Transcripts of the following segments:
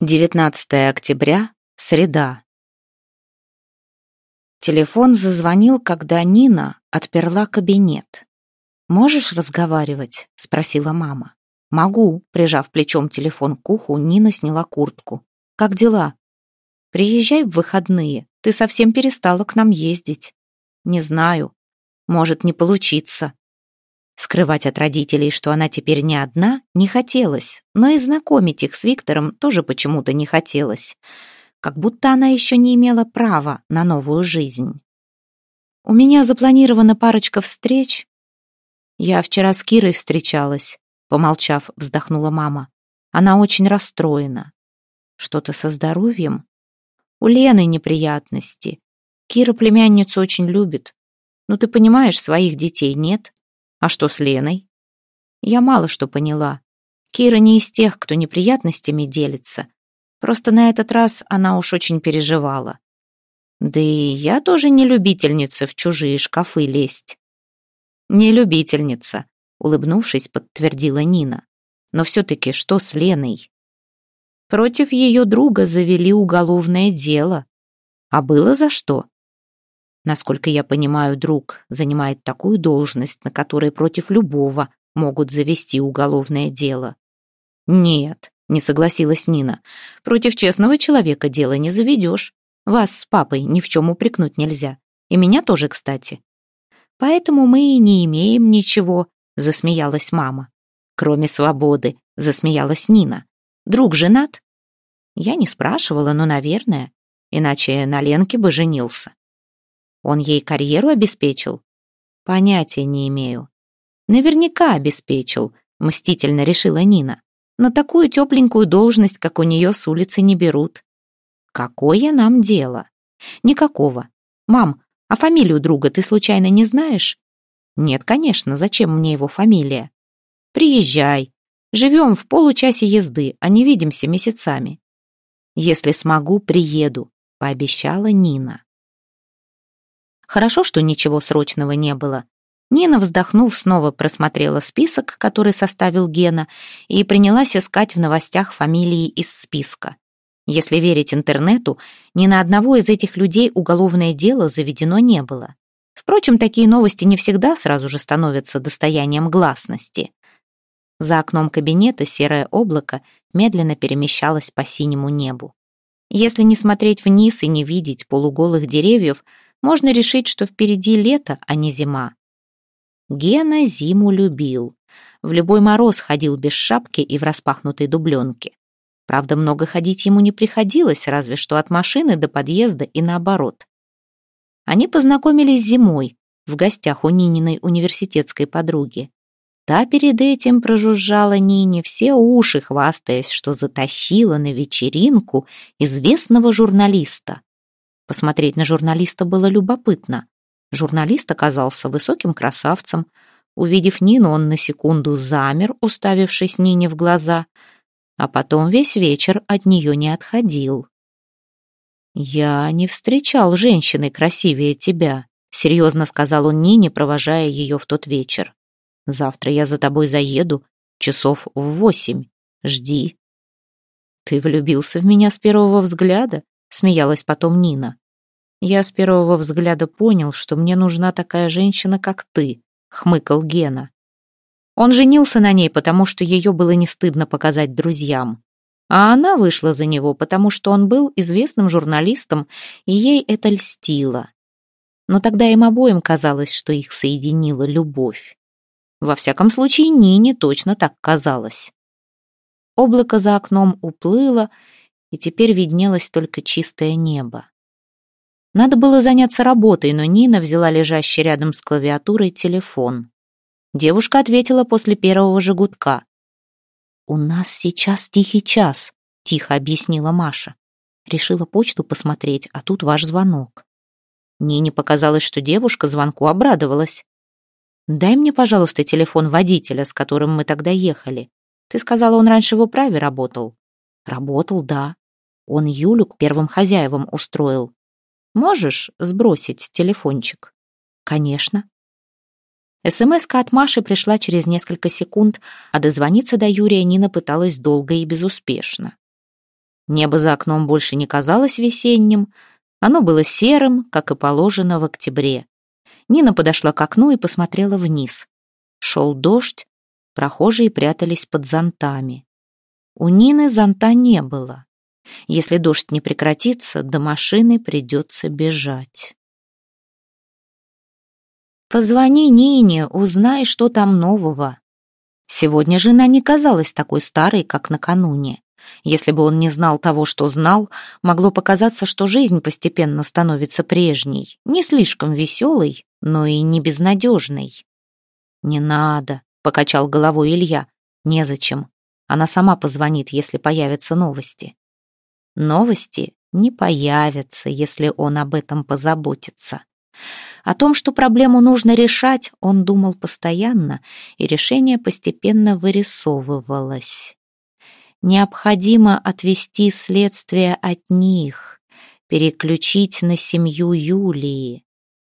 19 октября, среда. Телефон зазвонил, когда Нина отперла кабинет. «Можешь разговаривать?» — спросила мама. «Могу», — прижав плечом телефон к уху, Нина сняла куртку. «Как дела?» «Приезжай в выходные. Ты совсем перестала к нам ездить». «Не знаю. Может не получиться». Скрывать от родителей, что она теперь не одна, не хотелось, но и знакомить их с Виктором тоже почему-то не хотелось. Как будто она еще не имела права на новую жизнь. «У меня запланирована парочка встреч». «Я вчера с Кирой встречалась», — помолчав, вздохнула мама. «Она очень расстроена». «Что-то со здоровьем?» «У Лены неприятности. Кира племянницу очень любит. Ну, ты понимаешь, своих детей нет. А что с Леной? Я мало что поняла. Кира не из тех, кто неприятностями делится. Просто на этот раз она уж очень переживала. Да и я тоже не любительница в чужие шкафы лезть. Не любительница, улыбнувшись, подтвердила Нина. Но все-таки что с Леной? Против ее друга завели уголовное дело. А было за что? Насколько я понимаю, друг занимает такую должность, на которой против любого могут завести уголовное дело. Нет, не согласилась Нина. Против честного человека дело не заведешь. Вас с папой ни в чем упрекнуть нельзя. И меня тоже, кстати. Поэтому мы и не имеем ничего, засмеялась мама. Кроме свободы, засмеялась Нина. Друг женат? Я не спрашивала, но, наверное. Иначе на Ленке бы женился. Он ей карьеру обеспечил? Понятия не имею. Наверняка обеспечил, мстительно решила Нина. На такую тепленькую должность, как у нее, с улицы не берут. Какое нам дело? Никакого. Мам, а фамилию друга ты случайно не знаешь? Нет, конечно, зачем мне его фамилия? Приезжай. Живем в получасе езды, а не видимся месяцами. Если смогу, приеду, пообещала Нина. Хорошо, что ничего срочного не было. Нина, вздохнув, снова просмотрела список, который составил Гена, и принялась искать в новостях фамилии из списка. Если верить интернету, ни на одного из этих людей уголовное дело заведено не было. Впрочем, такие новости не всегда сразу же становятся достоянием гласности. За окном кабинета серое облако медленно перемещалось по синему небу. Если не смотреть вниз и не видеть полуголых деревьев, можно решить, что впереди лето, а не зима. Гена зиму любил. В любой мороз ходил без шапки и в распахнутой дубленке. Правда, много ходить ему не приходилось, разве что от машины до подъезда и наоборот. Они познакомились зимой, в гостях у Нининой университетской подруги. Та перед этим прожужжала Нине все уши, хвастаясь, что затащила на вечеринку известного журналиста. Посмотреть на журналиста было любопытно. Журналист оказался высоким красавцем. Увидев Нину, он на секунду замер, уставившись Нине в глаза, а потом весь вечер от нее не отходил. «Я не встречал женщины красивее тебя», — серьезно сказал он Нине, провожая ее в тот вечер. «Завтра я за тобой заеду, часов в восемь. Жди». «Ты влюбился в меня с первого взгляда?» Смеялась потом Нина. Я с первого взгляда понял, что мне нужна такая женщина, как ты, хмыкал Гена. Он женился на ней, потому что ее было не стыдно показать друзьям. А она вышла за него, потому что он был известным журналистом, и ей это льстило. Но тогда им обоим казалось, что их соединила любовь. Во всяком случае, Нине точно так казалось. Облако за окном уплыло, и теперь виднелось только чистое небо. Надо было заняться работой, но Нина взяла лежащий рядом с клавиатурой телефон. Девушка ответила после первого же гудка. «У нас сейчас тихий час», — тихо объяснила Маша. Решила почту посмотреть, а тут ваш звонок. Нине показалось, что девушка звонку обрадовалась. «Дай мне, пожалуйста, телефон водителя, с которым мы тогда ехали. Ты сказала, он раньше в управе работал». «Работал, да. Он Юлю к первым хозяевам устроил. Можешь сбросить телефончик? Конечно. смс от Маши пришла через несколько секунд, а дозвониться до Юрия Нина пыталась долго и безуспешно. Небо за окном больше не казалось весенним, оно было серым, как и положено в октябре. Нина подошла к окну и посмотрела вниз. Шел дождь, прохожие прятались под зонтами. У Нины зонта не было. Если дождь не прекратится, до машины придется бежать. «Позвони Нине, узнай, что там нового». Сегодня жена не казалась такой старой, как накануне. Если бы он не знал того, что знал, могло показаться, что жизнь постепенно становится прежней, не слишком веселой, но и не безнадежной. «Не надо», — покачал головой Илья, — «незачем. Она сама позвонит, если появятся новости». Новости не появятся, если он об этом позаботится. О том, что проблему нужно решать, он думал постоянно, и решение постепенно вырисовывалось. Необходимо отвести следствие от них, переключить на семью Юлии.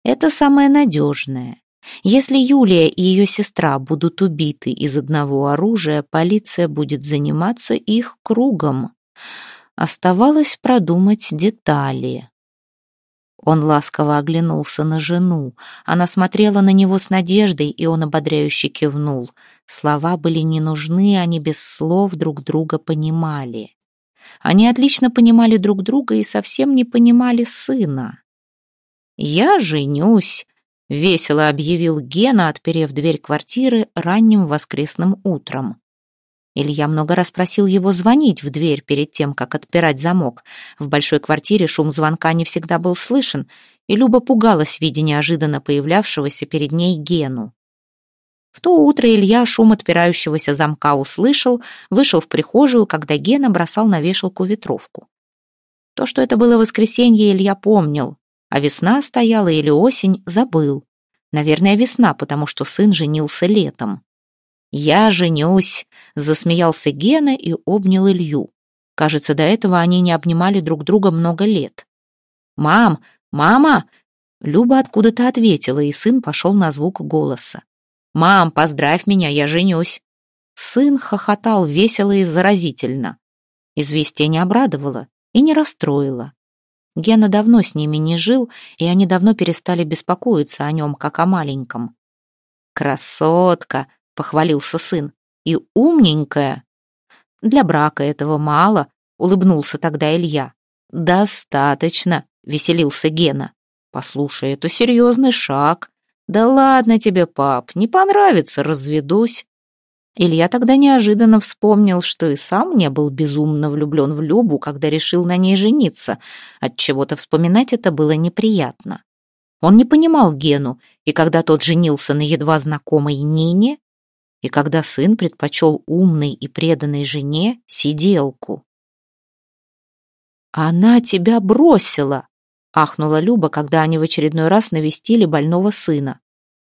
Это самое надежное. Если Юлия и ее сестра будут убиты из одного оружия, полиция будет заниматься их кругом. Оставалось продумать детали. Он ласково оглянулся на жену. Она смотрела на него с надеждой, и он ободряюще кивнул. Слова были не нужны, они без слов друг друга понимали. Они отлично понимали друг друга и совсем не понимали сына. «Я женюсь», — весело объявил Гена, отперев дверь квартиры ранним воскресным утром. Илья много раз просил его звонить в дверь перед тем, как отпирать замок. В большой квартире шум звонка не всегда был слышен, и Люба пугалась, видя неожиданно появлявшегося перед ней Гену. В то утро Илья шум отпирающегося замка услышал, вышел в прихожую, когда Гена бросал на вешалку ветровку. То, что это было воскресенье, Илья помнил, а весна стояла или осень, забыл. Наверное, весна, потому что сын женился летом. «Я женюсь», — засмеялся Гена и обнял Илью. Кажется, до этого они не обнимали друг друга много лет. «Мам! Мама!» Люба откуда-то ответила, и сын пошел на звук голоса. «Мам, поздравь меня, я женюсь!» Сын хохотал весело и заразительно. Известие не обрадовало и не расстроило. Гена давно с ними не жил, и они давно перестали беспокоиться о нем, как о маленьком. «Красотка!» — похвалился сын. «И умненькая!» «Для брака этого мало», — улыбнулся тогда Илья. «Достаточно», — веселился Гена. «Послушай, это серьезный шаг. «Да ладно тебе, пап, не понравится, разведусь». Илья тогда неожиданно вспомнил, что и сам не был безумно влюблен в Любу, когда решил на ней жениться. От чего то вспоминать это было неприятно. Он не понимал Гену, и когда тот женился на едва знакомой Нине, и когда сын предпочел умной и преданной жене сиделку. «Она тебя бросила!» ахнула Люба, когда они в очередной раз навестили больного сына.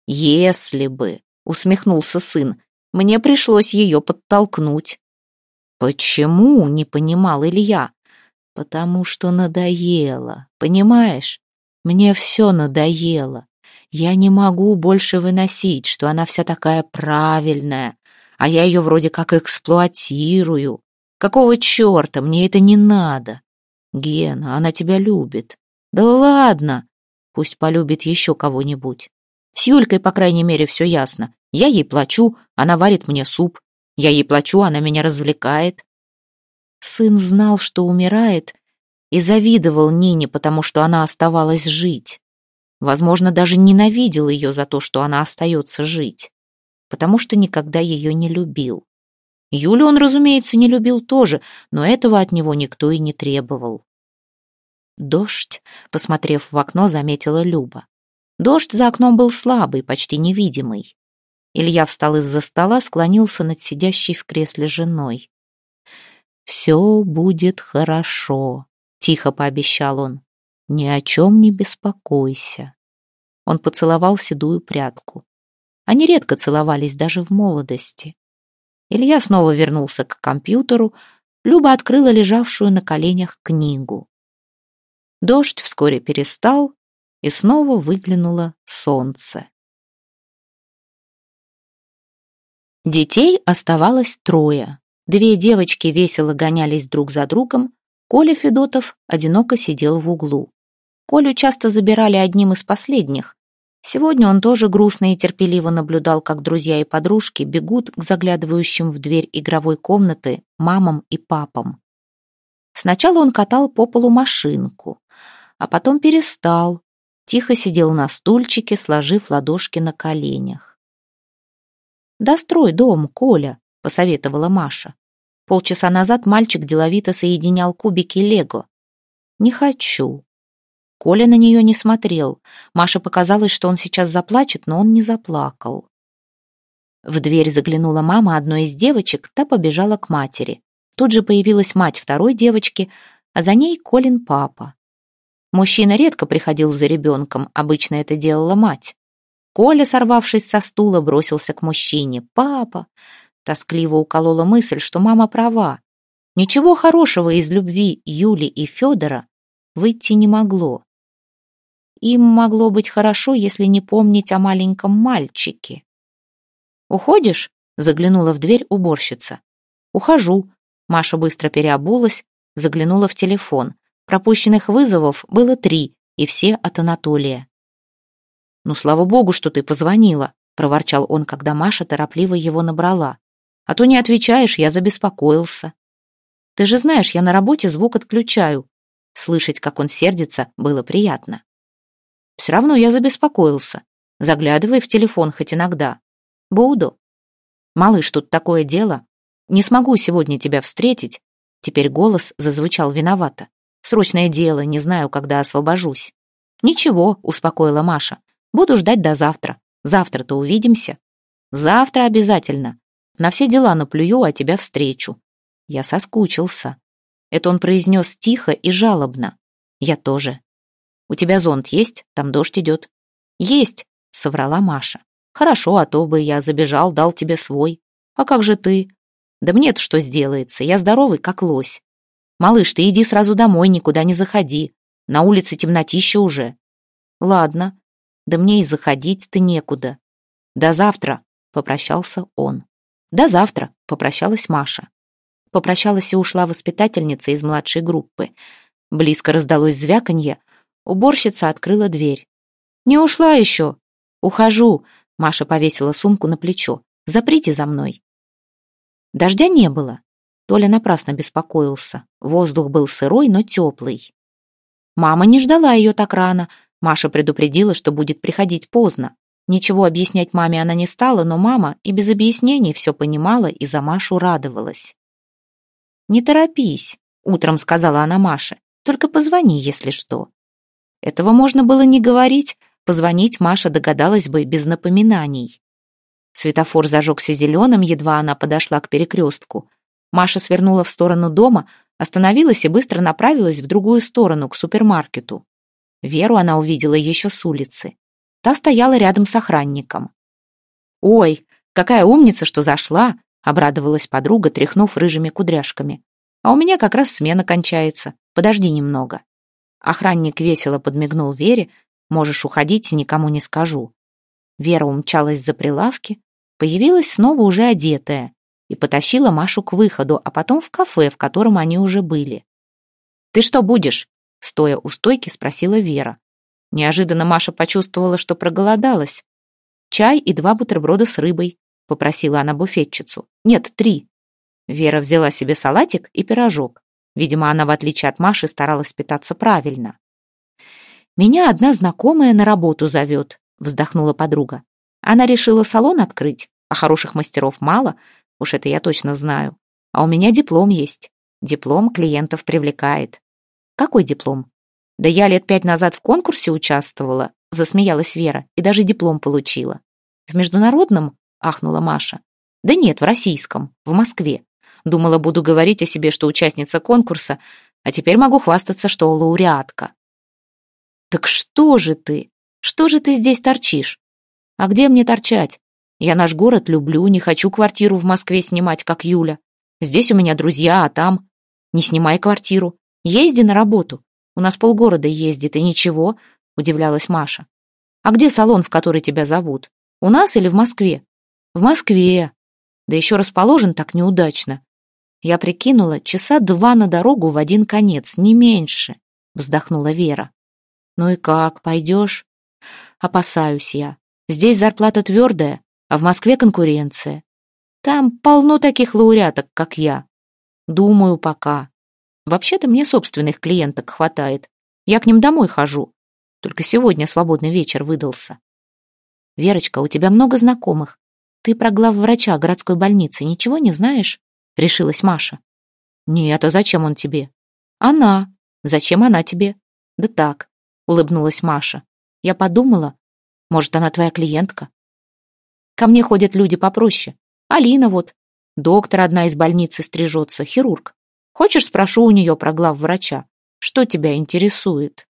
«Если бы», — усмехнулся сын, — «мне пришлось ее подтолкнуть». «Почему?» — не понимал Илья. «Потому что надоело, понимаешь? Мне все надоело. Я не могу больше выносить, что она вся такая правильная, а я ее вроде как эксплуатирую. Какого черта, мне это не надо? Гена, она тебя любит. Да ладно, пусть полюбит еще кого-нибудь. С Юлькой, по крайней мере, все ясно. Я ей плачу, она варит мне суп. Я ей плачу, она меня развлекает. Сын знал, что умирает, и завидовал Нине, потому что она оставалась жить. Возможно, даже ненавидел ее за то, что она остается жить, потому что никогда ее не любил. Юлю он, разумеется, не любил тоже, но этого от него никто и не требовал. «Дождь», — посмотрев в окно, заметила Люба. Дождь за окном был слабый, почти невидимый. Илья встал из-за стола, склонился над сидящей в кресле женой. «Все будет хорошо», — тихо пообещал он. «Ни о чем не беспокойся». Он поцеловал седую прядку. Они редко целовались даже в молодости. Илья снова вернулся к компьютеру, Люба открыла лежавшую на коленях книгу. Дождь вскоре перестал, и снова выглянуло солнце. Детей оставалось трое. Две девочки весело гонялись друг за другом, Коля Федотов одиноко сидел в углу. Колю часто забирали одним из последних. Сегодня он тоже грустно и терпеливо наблюдал, как друзья и подружки бегут к заглядывающим в дверь игровой комнаты мамам и папам. Сначала он катал по полу машинку, а потом перестал, тихо сидел на стульчике, сложив ладошки на коленях. «Дострой дом, Коля», — посоветовала Маша. Полчаса назад мальчик деловито соединял кубики лего. «Не хочу». Коля на нее не смотрел. Маше показалось, что он сейчас заплачет, но он не заплакал. В дверь заглянула мама одной из девочек, та побежала к матери. Тут же появилась мать второй девочки, а за ней Колин папа. Мужчина редко приходил за ребенком, обычно это делала мать. Коля, сорвавшись со стула, бросился к мужчине. «Папа!» Тоскливо уколола мысль, что мама права. Ничего хорошего из любви Юли и Федора выйти не могло. Им могло быть хорошо, если не помнить о маленьком мальчике. «Уходишь?» — заглянула в дверь уборщица. «Ухожу». Маша быстро переобулась, заглянула в телефон. Пропущенных вызовов было три, и все от Анатолия. «Ну, слава богу, что ты позвонила», — проворчал он, когда Маша торопливо его набрала. А то не отвечаешь, я забеспокоился. Ты же знаешь, я на работе звук отключаю. Слышать, как он сердится, было приятно. Все равно я забеспокоился. Заглядывай в телефон хоть иногда. Буду. Малыш, тут такое дело. Не смогу сегодня тебя встретить. Теперь голос зазвучал виновато. Срочное дело, не знаю, когда освобожусь. Ничего, успокоила Маша. Буду ждать до завтра. Завтра-то увидимся. Завтра обязательно. На все дела наплюю, а тебя встречу. Я соскучился. Это он произнес тихо и жалобно. Я тоже. У тебя зонт есть? Там дождь идет. Есть, соврала Маша. Хорошо, а то бы я забежал, дал тебе свой. А как же ты? Да мне-то что сделается, я здоровый, как лось. Малыш, ты иди сразу домой, никуда не заходи. На улице темнотища уже. Ладно, да мне и заходить-то некуда. До завтра, попрощался он. «До завтра», — попрощалась Маша. Попрощалась и ушла воспитательница из младшей группы. Близко раздалось звяканье. Уборщица открыла дверь. «Не ушла еще?» «Ухожу», — Маша повесила сумку на плечо. «Заприте за мной». Дождя не было. Толя напрасно беспокоился. Воздух был сырой, но теплый. Мама не ждала ее так рано. Маша предупредила, что будет приходить поздно. Ничего объяснять маме она не стала, но мама и без объяснений все понимала и за Машу радовалась. «Не торопись», — утром сказала она Маше, «только позвони, если что». Этого можно было не говорить, позвонить Маша догадалась бы без напоминаний. Светофор зажегся зеленым, едва она подошла к перекрестку. Маша свернула в сторону дома, остановилась и быстро направилась в другую сторону, к супермаркету. Веру она увидела еще с улицы. Та стояла рядом с охранником. «Ой, какая умница, что зашла!» — обрадовалась подруга, тряхнув рыжими кудряшками. «А у меня как раз смена кончается. Подожди немного». Охранник весело подмигнул Вере. «Можешь уходить, никому не скажу». Вера умчалась за прилавки, появилась снова уже одетая и потащила Машу к выходу, а потом в кафе, в котором они уже были. «Ты что будешь?» — стоя у стойки, спросила Вера. Неожиданно Маша почувствовала, что проголодалась. «Чай и два бутерброда с рыбой», — попросила она буфетчицу. «Нет, три». Вера взяла себе салатик и пирожок. Видимо, она, в отличие от Маши, старалась питаться правильно. «Меня одна знакомая на работу зовет», — вздохнула подруга. «Она решила салон открыть, а хороших мастеров мало, уж это я точно знаю. А у меня диплом есть. Диплом клиентов привлекает». «Какой диплом?» Да я лет пять назад в конкурсе участвовала, засмеялась Вера, и даже диплом получила. В международном? Ахнула Маша. Да нет, в российском, в Москве. Думала, буду говорить о себе, что участница конкурса, а теперь могу хвастаться, что лауреатка. Так что же ты? Что же ты здесь торчишь? А где мне торчать? Я наш город люблю, не хочу квартиру в Москве снимать, как Юля. Здесь у меня друзья, а там... Не снимай квартиру. Езди на работу. У нас полгорода ездит, и ничего», — удивлялась Маша. «А где салон, в который тебя зовут? У нас или в Москве?» «В Москве. Да еще расположен так неудачно. Я прикинула, часа два на дорогу в один конец, не меньше, вздохнула Вера. Ну и как, пойдешь? Опасаюсь я. Здесь зарплата твердая, а в Москве конкуренция. Там полно таких лауреаток, как я. Думаю, пока. Вообще-то мне собственных клиенток хватает. Я к ним домой хожу. Только сегодня свободный вечер выдался. Верочка, у тебя много знакомых. Ты про главврача городской больницы ничего не знаешь? Решилась Маша. Нет, а зачем он тебе? Она. Зачем она тебе? Да так, улыбнулась Маша. Я подумала, может, она твоя клиентка? Ко мне ходят люди попроще. Алина вот. Доктор одна из больницы стрижется, хирург. Хочешь, спрошу у нее про главврача? Что тебя интересует?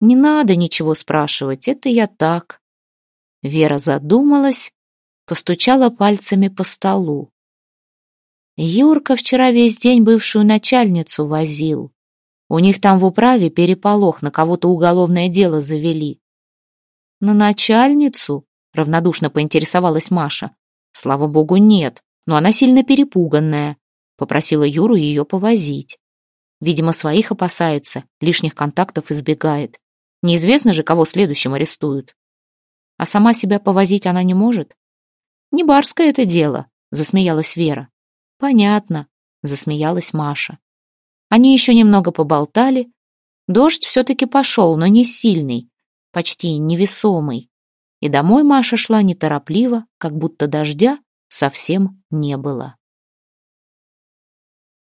Не надо ничего спрашивать, это я так. Вера задумалась, постучала пальцами по столу. Юрка вчера весь день бывшую начальницу возил. У них там в управе переполох, на кого-то уголовное дело завели. На начальницу? Равнодушно поинтересовалась Маша. Слава богу, нет, но она сильно перепуганная. Попросила Юру ее повозить. Видимо, своих опасается, лишних контактов избегает. Неизвестно же, кого следующим арестуют. А сама себя повозить она не может? Не барское это дело, засмеялась Вера. Понятно, засмеялась Маша. Они еще немного поболтали. Дождь все-таки пошел, но не сильный, почти невесомый. И домой Маша шла неторопливо, как будто дождя совсем не было.